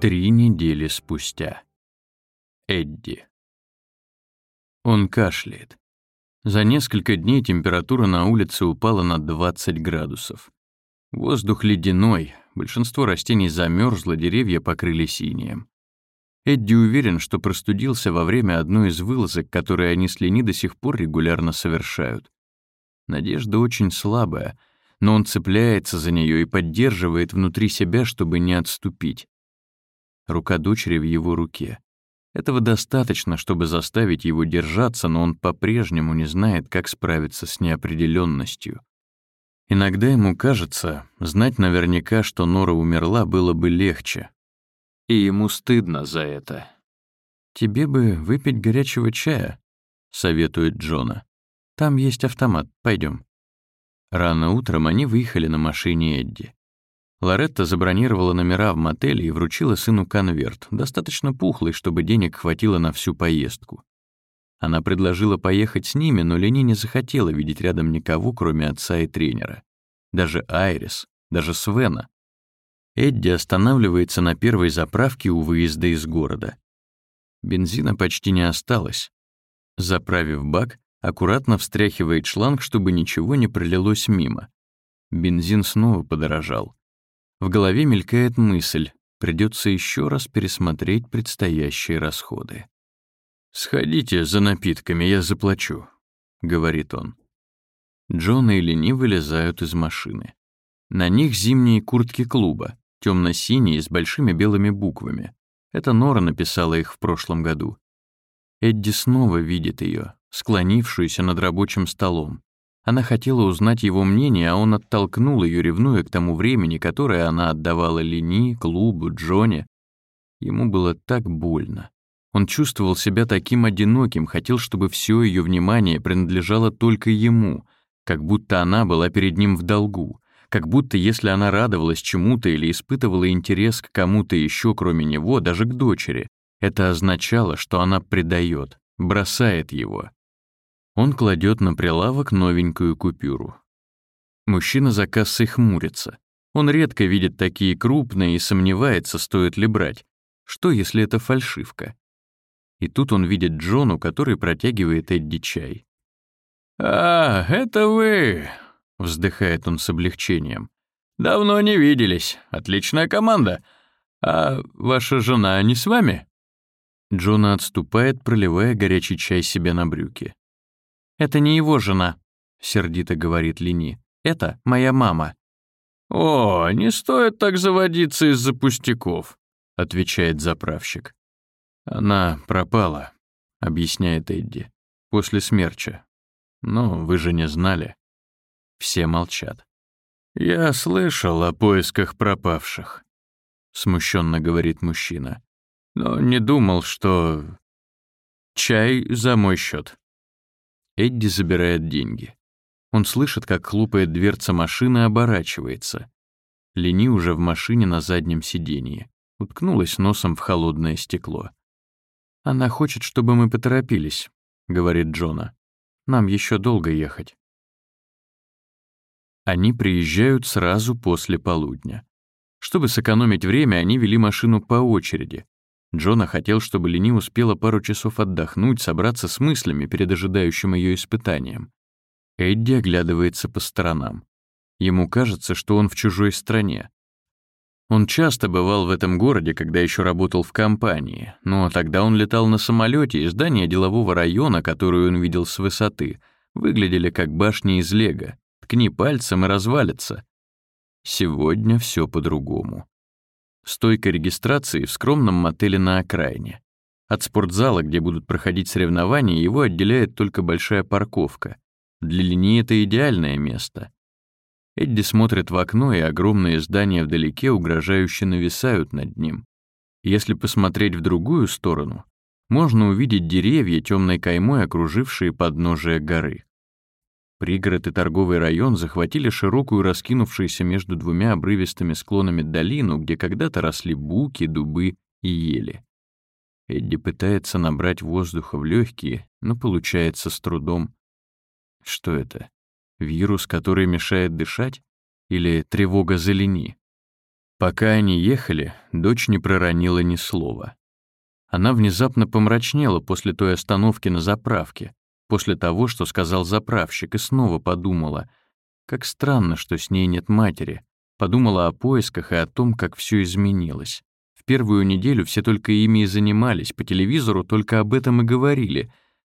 Три недели спустя. Эдди. Он кашляет. За несколько дней температура на улице упала на 20 градусов. Воздух ледяной, большинство растений замерзло, деревья покрыли синим. Эдди уверен, что простудился во время одной из вылазок, которые они с Лени до сих пор регулярно совершают. Надежда очень слабая, но он цепляется за нее и поддерживает внутри себя, чтобы не отступить. Рука дочери в его руке. Этого достаточно, чтобы заставить его держаться, но он по-прежнему не знает, как справиться с неопределенностью. Иногда ему кажется, знать наверняка, что Нора умерла, было бы легче. И ему стыдно за это. «Тебе бы выпить горячего чая», — советует Джона. «Там есть автомат, пойдем. Рано утром они выехали на машине Эдди. Лоретта забронировала номера в мотеле и вручила сыну конверт, достаточно пухлый, чтобы денег хватило на всю поездку. Она предложила поехать с ними, но Лени не захотела видеть рядом никого, кроме отца и тренера. Даже Айрис, даже Свена. Эдди останавливается на первой заправке у выезда из города. Бензина почти не осталось. Заправив бак, аккуратно встряхивает шланг, чтобы ничего не пролилось мимо. Бензин снова подорожал. В голове мелькает мысль, придется еще раз пересмотреть предстоящие расходы. «Сходите за напитками, я заплачу», — говорит он. Джон и Лени вылезают из машины. На них зимние куртки клуба, темно-синие с большими белыми буквами. Это Нора написала их в прошлом году. Эдди снова видит ее, склонившуюся над рабочим столом. Она хотела узнать его мнение, а он оттолкнул ее, ревнуя к тому времени, которое она отдавала Лени, клубу, Джоне. Ему было так больно. Он чувствовал себя таким одиноким, хотел, чтобы все ее внимание принадлежало только ему, как будто она была перед ним в долгу, как будто если она радовалась чему-то или испытывала интерес к кому-то еще, кроме него, даже к дочери, это означало, что она предает, бросает его. Он кладет на прилавок новенькую купюру. Мужчина за кассой хмурится. Он редко видит такие крупные и сомневается, стоит ли брать. Что, если это фальшивка? И тут он видит Джону, который протягивает Эдди чай. «А, это вы!» — вздыхает он с облегчением. «Давно не виделись. Отличная команда. А ваша жена не с вами?» Джона отступает, проливая горячий чай себе на брюки. «Это не его жена», — сердито говорит Лини. «Это моя мама». «О, не стоит так заводиться из-за пустяков», — отвечает заправщик. «Она пропала», — объясняет Эдди, — «после смерча. Но вы же не знали». Все молчат. «Я слышал о поисках пропавших», — смущенно говорит мужчина. «Но не думал, что...» «Чай за мой счет. Эдди забирает деньги. Он слышит, как хлопает дверца машины и оборачивается. Лени уже в машине на заднем сиденье. Уткнулась носом в холодное стекло. «Она хочет, чтобы мы поторопились», — говорит Джона. «Нам еще долго ехать». Они приезжают сразу после полудня. Чтобы сэкономить время, они вели машину по очереди, Джона хотел, чтобы Лени успела пару часов отдохнуть, собраться с мыслями перед ожидающим ее испытанием. Эдди оглядывается по сторонам. Ему кажется, что он в чужой стране. Он часто бывал в этом городе, когда еще работал в компании, но тогда он летал на самолете, и здания делового района, которую он видел с высоты, выглядели как башни из лего. Ткни пальцем и развалится. Сегодня все по-другому. Стойка регистрации в скромном мотеле на окраине. От спортзала, где будут проходить соревнования, его отделяет только большая парковка. Для линии это идеальное место. Эдди смотрит в окно, и огромные здания вдалеке угрожающе нависают над ним. Если посмотреть в другую сторону, можно увидеть деревья темной каймой, окружившие подножие горы. Пригород и торговый район захватили широкую раскинувшуюся между двумя обрывистыми склонами долину, где когда-то росли буки, дубы и ели. Эдди пытается набрать воздуха в легкие, но получается с трудом. Что это? Вирус, который мешает дышать? Или тревога за лени? Пока они ехали, дочь не проронила ни слова. Она внезапно помрачнела после той остановки на заправке, после того, что сказал заправщик, и снова подумала, как странно, что с ней нет матери, подумала о поисках и о том, как все изменилось. В первую неделю все только ими и занимались, по телевизору только об этом и говорили,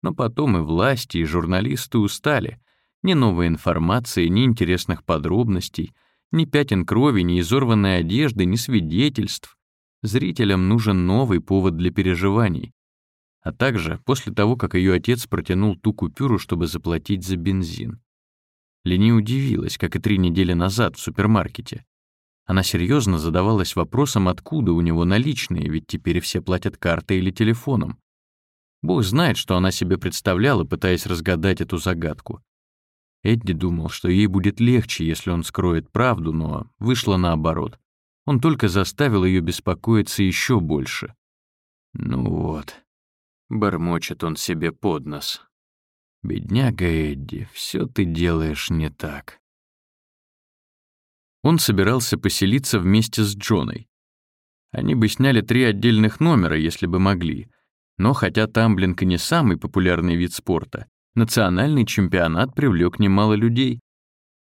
но потом и власти, и журналисты устали. Ни новой информации, ни интересных подробностей, ни пятен крови, ни изорванной одежды, ни свидетельств. Зрителям нужен новый повод для переживаний. А также после того, как ее отец протянул ту купюру, чтобы заплатить за бензин. Лени удивилась, как и три недели назад в супермаркете. Она серьезно задавалась вопросом, откуда у него наличные, ведь теперь все платят картой или телефоном. Бог знает, что она себе представляла, пытаясь разгадать эту загадку. Эдди думал, что ей будет легче, если он скроет правду, но вышло наоборот. Он только заставил ее беспокоиться еще больше. «Ну вот», — бормочет он себе под нос. «Бедняга Эдди, все ты делаешь не так». Он собирался поселиться вместе с Джоной. Они бы сняли три отдельных номера, если бы могли. Но хотя тамблинг и не самый популярный вид спорта, национальный чемпионат привлек немало людей.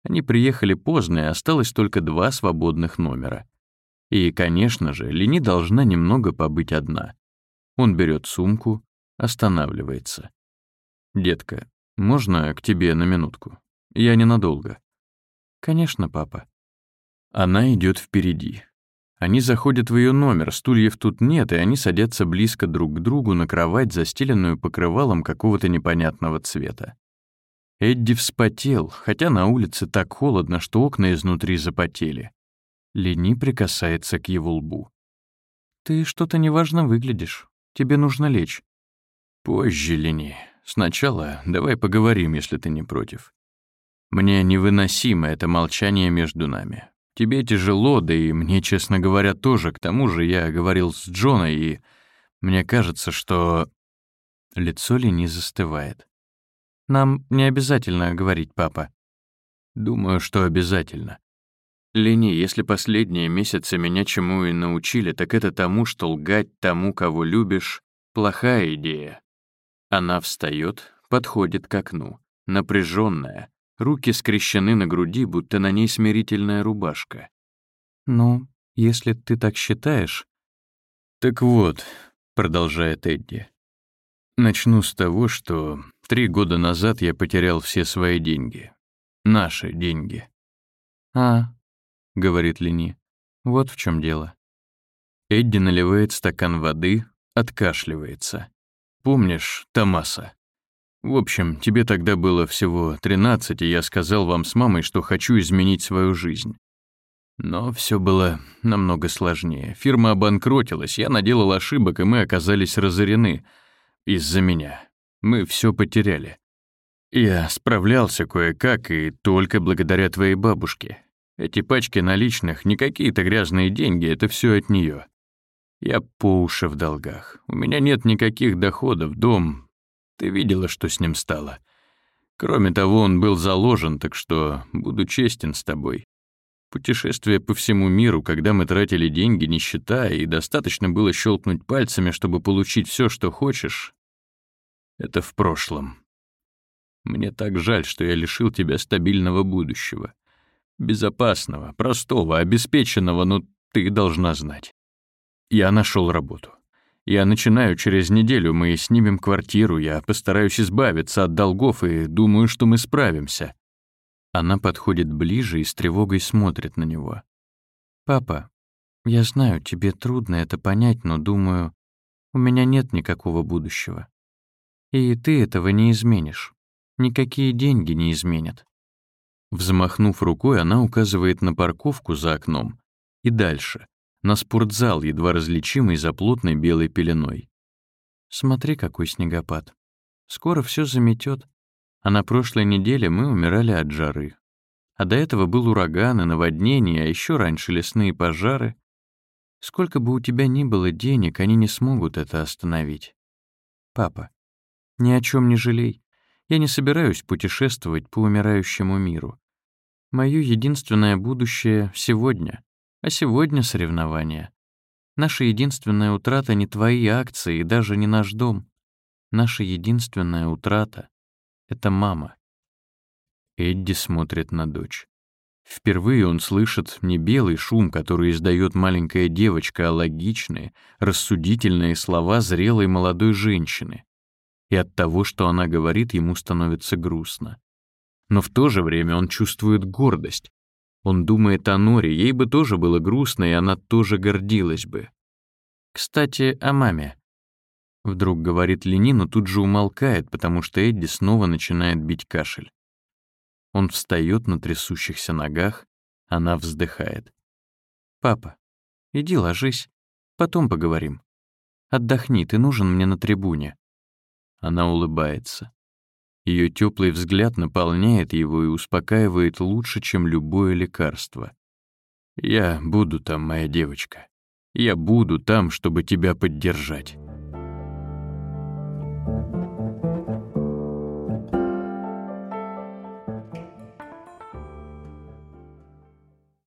Они приехали поздно, и осталось только два свободных номера. И, конечно же, Лени должна немного побыть одна. Он берет сумку, останавливается. «Детка, можно к тебе на минутку? Я ненадолго». «Конечно, папа». Она идет впереди. Они заходят в ее номер, стульев тут нет, и они садятся близко друг к другу на кровать, застеленную покрывалом какого-то непонятного цвета. Эдди вспотел, хотя на улице так холодно, что окна изнутри запотели. Лени прикасается к его лбу. «Ты что-то неважно выглядишь. Тебе нужно лечь». «Позже, Лени. Сначала давай поговорим, если ты не против. Мне невыносимо это молчание между нами. Тебе тяжело, да и мне, честно говоря, тоже. К тому же я говорил с Джоной, и мне кажется, что...» Лицо Лени застывает. «Нам не обязательно говорить, папа». «Думаю, что обязательно. Лени, если последние месяцы меня чему и научили, так это тому, что лгать тому, кого любишь, плохая идея. Она встает, подходит к окну, напряженная, руки скрещены на груди, будто на ней смирительная рубашка. «Ну, если ты так считаешь...» «Так вот», — продолжает Эдди, «начну с того, что три года назад я потерял все свои деньги. Наши деньги». «А, — говорит Лени. «Вот в чем дело». Эдди наливает стакан воды, откашливается. «Помнишь Томаса? В общем, тебе тогда было всего 13, и я сказал вам с мамой, что хочу изменить свою жизнь. Но все было намного сложнее. Фирма обанкротилась, я наделал ошибок, и мы оказались разорены. Из-за меня. Мы все потеряли. Я справлялся кое-как, и только благодаря твоей бабушке. Эти пачки наличных не какие-то грязные деньги, это все от нее. Я по уши в долгах. У меня нет никаких доходов, дом. Ты видела, что с ним стало. Кроме того, он был заложен, так что буду честен с тобой. Путешествие по всему миру, когда мы тратили деньги, не считая, и достаточно было щелкнуть пальцами, чтобы получить все, что хочешь, это в прошлом. Мне так жаль, что я лишил тебя стабильного будущего. Безопасного, простого, обеспеченного, но ты должна знать. Я нашел работу. Я начинаю через неделю, мы снимем квартиру, я постараюсь избавиться от долгов и думаю, что мы справимся. Она подходит ближе и с тревогой смотрит на него. «Папа, я знаю, тебе трудно это понять, но думаю, у меня нет никакого будущего. И ты этого не изменишь. Никакие деньги не изменят. Взмахнув рукой, она указывает на парковку за окном и дальше, на спортзал, едва различимый за плотной белой пеленой. Смотри, какой снегопад. Скоро все заметет. А на прошлой неделе мы умирали от жары. А до этого был ураган и наводнение, а еще раньше лесные пожары. Сколько бы у тебя ни было денег, они не смогут это остановить. Папа, ни о чем не жалей. Я не собираюсь путешествовать по умирающему миру. Моё единственное будущее — сегодня. А сегодня соревнования. Наша единственная утрата не твои акции и даже не наш дом. Наша единственная утрата — это мама. Эдди смотрит на дочь. Впервые он слышит не белый шум, который издает маленькая девочка, а логичные, рассудительные слова зрелой молодой женщины. И от того, что она говорит, ему становится грустно. Но в то же время он чувствует гордость. Он думает о Норе, ей бы тоже было грустно, и она тоже гордилась бы. «Кстати, о маме», — вдруг говорит Лени, но тут же умолкает, потому что Эдди снова начинает бить кашель. Он встает на трясущихся ногах, она вздыхает. «Папа, иди ложись, потом поговорим. Отдохни, ты нужен мне на трибуне». Она улыбается. Ее теплый взгляд наполняет его и успокаивает лучше, чем любое лекарство. «Я буду там, моя девочка. Я буду там, чтобы тебя поддержать».